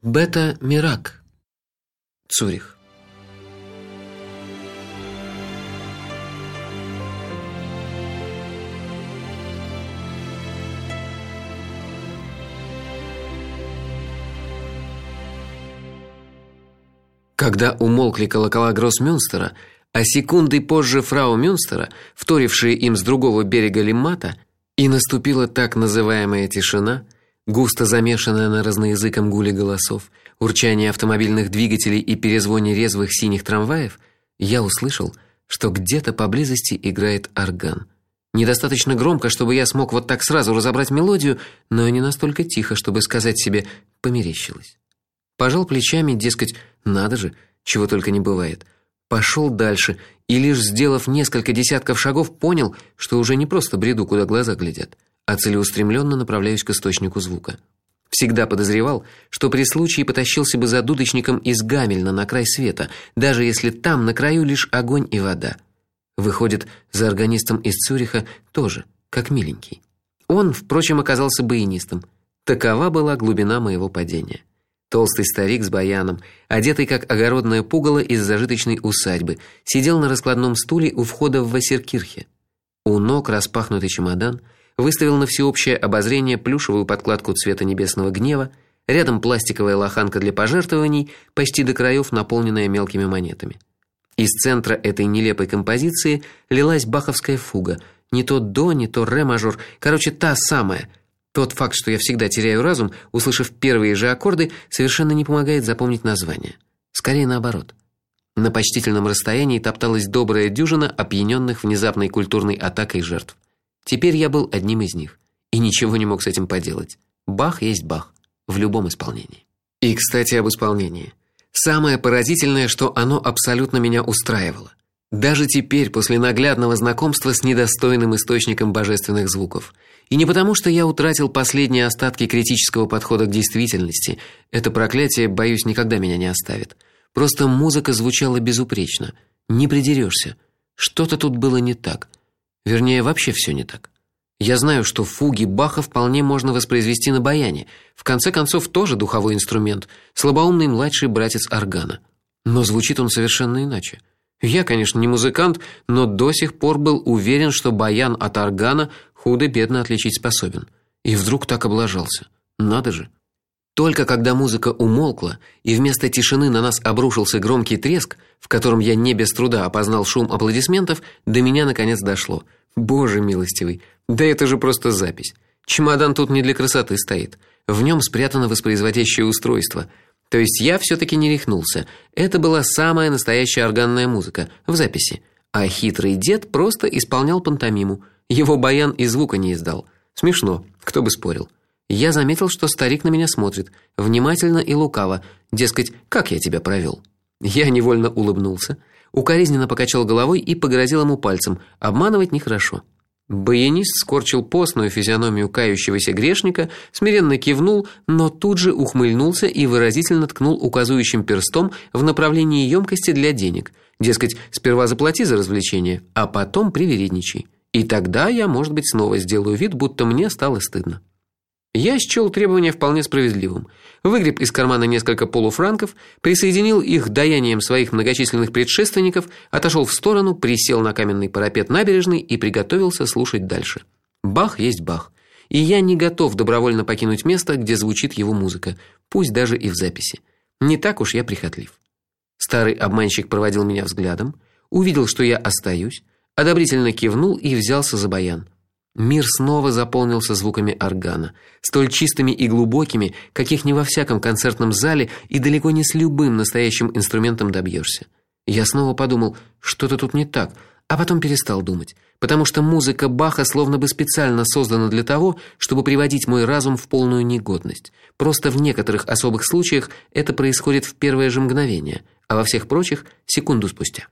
Бета Мирак. Цюрих. Когда умолкли колокола Гроссмюнстера, а секунды позже фрау Мюнстера, вторившие им с другого берега Лиммата, и наступила так называемая тишина, густо замешанная на разноязыком гуле голосов, урчание автомобильных двигателей и перезвоне резвых синих трамваев, я услышал, что где-то поблизости играет орган. Недостаточно громко, чтобы я смог вот так сразу разобрать мелодию, но и не настолько тихо, чтобы сказать себе померещилось. Пожал плечами, дескать, надо же, чего только не бывает. Пошел дальше и лишь сделав несколько десятков шагов, понял, что уже не просто бреду, куда глаза глядят а целеустремленно направляюсь к источнику звука. Всегда подозревал, что при случае потащился бы за дудочником из Гамельна на край света, даже если там на краю лишь огонь и вода. Выходит, за органистом из Цюриха тоже, как миленький. Он, впрочем, оказался баянистом. Такова была глубина моего падения. Толстый старик с баяном, одетый как огородное пугало из зажиточной усадьбы, сидел на раскладном стуле у входа в Вассеркирхе. У ног распахнутый чемодан – выставил на всеобщее обозрение плюшевую подкладку цвета небесного гнева, рядом пластиковая лоханка для пожертвований, почти до краев наполненная мелкими монетами. Из центра этой нелепой композиции лилась баховская фуга, не то до, не то ре мажор, короче, та самая. Тот факт, что я всегда теряю разум, услышав первые же аккорды, совершенно не помогает запомнить название. Скорее наоборот. На почтительном расстоянии топталась добрая дюжина опьяненных внезапной культурной атакой жертв. Теперь я был одним из них и ничего не мог с этим поделать. Бах есть бах в любом исполнении. И, кстати, об исполнении. Самое поразительное, что оно абсолютно меня устраивало. Даже теперь, после наглядного знакомства с недостойным источником божественных звуков. И не потому, что я утратил последние остатки критического подхода к действительности. Это проклятие, боюсь, никогда меня не оставит. Просто музыка звучала безупречно. Не придерешься. Что-то тут было не так. Вернее, вообще все не так. Я знаю, что фуги Баха вполне можно воспроизвести на баяне. В конце концов, тоже духовой инструмент, слабоумный младший братец органа. Но звучит он совершенно иначе. Я, конечно, не музыкант, но до сих пор был уверен, что баян от органа худо-бедно отличить способен. И вдруг так облажался. Надо же. Только когда музыка умолкла, и вместо тишины на нас обрушился громкий треск, в котором я не без труда опознал шум аплодисментов, до меня наконец дошло – Боже милостивый, да это же просто запись. Чемодан тут не для красоты стоит. В нем спрятано воспроизводящее устройство. То есть я все таки не рехнулся. Это была самая настоящая органная музыка в записи. А хитрый дед просто исполнял пантомиму. Его баян и звука не издал. Смешно, кто бы спорил. Я заметил, что старик на меня смотрит, внимательно и лукаво, дескать, как я тебя провел. Я невольно улыбнулся укоризненно покачал головой и погрозил ему пальцем. Обманывать нехорошо. Баянист скорчил постную физиономию кающегося грешника, смиренно кивнул, но тут же ухмыльнулся и выразительно ткнул указующим перстом в направлении емкости для денег. Дескать, сперва заплати за развлечение, а потом привередничай. И тогда я, может быть, снова сделаю вид, будто мне стало стыдно. Я счел требование вполне справедливым. Выгреб из кармана несколько полуфранков, присоединил их к даяниям своих многочисленных предшественников, отошел в сторону, присел на каменный парапет набережной и приготовился слушать дальше. Бах есть бах. И я не готов добровольно покинуть место, где звучит его музыка, пусть даже и в записи. Не так уж я прихотлив. Старый обманщик проводил меня взглядом, увидел, что я остаюсь, одобрительно кивнул и взялся за баян. Мир снова заполнился звуками органа, столь чистыми и глубокими, каких не во всяком концертном зале и далеко не с любым настоящим инструментом добьешься. Я снова подумал, что-то тут не так, а потом перестал думать, потому что музыка Баха словно бы специально создана для того, чтобы приводить мой разум в полную негодность. Просто в некоторых особых случаях это происходит в первое же мгновение, а во всех прочих секунду спустя.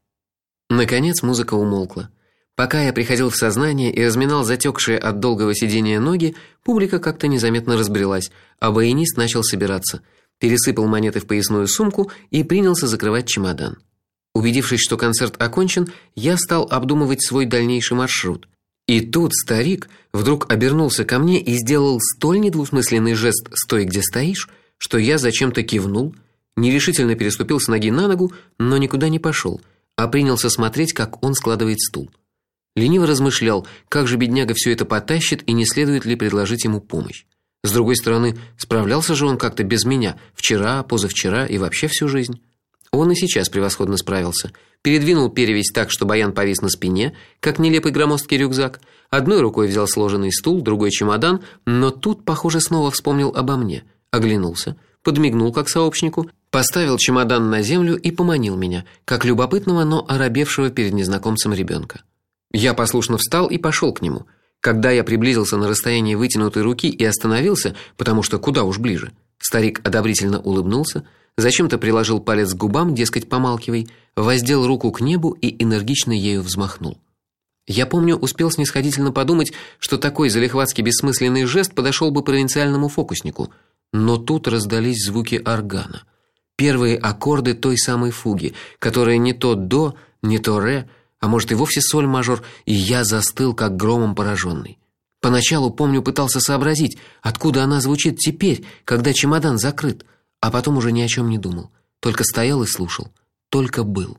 Наконец музыка умолкла. Пока я приходил в сознание и разминал затекшие от долгого сидения ноги, публика как-то незаметно разбрелась, а баянист начал собираться. Пересыпал монеты в поясную сумку и принялся закрывать чемодан. Убедившись, что концерт окончен, я стал обдумывать свой дальнейший маршрут. И тут старик вдруг обернулся ко мне и сделал столь недвусмысленный жест: "Стой, где стоишь", что я зачем-то кивнул, нерешительно переступил с ноги на ногу, но никуда не пошел, а принялся смотреть, как он складывает стул. Лениво размышлял, как же бедняга все это потащит и не следует ли предложить ему помощь. С другой стороны, справлялся же он как-то без меня вчера, позавчера и вообще всю жизнь. Он и сейчас превосходно справился. Передвинул перевязь так, что баян повис на спине, как нелепый громоздкий рюкзак. Одной рукой взял сложенный стул, другой чемодан, но тут, похоже, снова вспомнил обо мне. Оглянулся, подмигнул как сообщнику, поставил чемодан на землю и поманил меня, как любопытного, но оробевшего перед незнакомцем ребенка. Я послушно встал и пошел к нему. Когда я приблизился на расстояние вытянутой руки и остановился, потому что куда уж ближе, старик одобрительно улыбнулся, зачем-то приложил палец к губам, дескать, помалкивай, воздел руку к небу и энергично ею взмахнул. Я помню, успел снисходительно подумать, что такой залихватский бессмысленный жест подошел бы провинциальному фокуснику, но тут раздались звуки органа. Первые аккорды той самой фуги, которая не то до, не то ре, а может и вовсе соль мажор, и я застыл как громом пораженный. Поначалу, помню, пытался сообразить, откуда она звучит теперь, когда чемодан закрыт, а потом уже ни о чем не думал, только стоял и слушал, только был.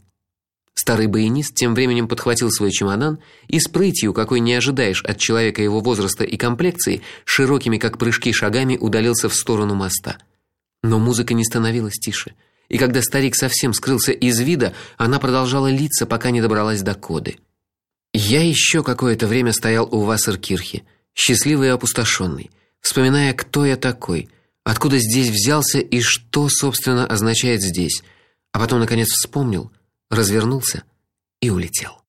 Старый баянист тем временем подхватил свой чемодан и с прытью, какой не ожидаешь от человека его возраста и комплекции, широкими как прыжки шагами удалился в сторону моста. Но музыка не становилась тише и когда старик совсем скрылся из вида, она продолжала литься, пока не добралась до коды. Я еще какое-то время стоял у Вассеркирхи, счастливый и опустошенный, вспоминая, кто я такой, откуда здесь взялся и что собственно означает здесь. А потом наконец вспомнил, развернулся и улетел.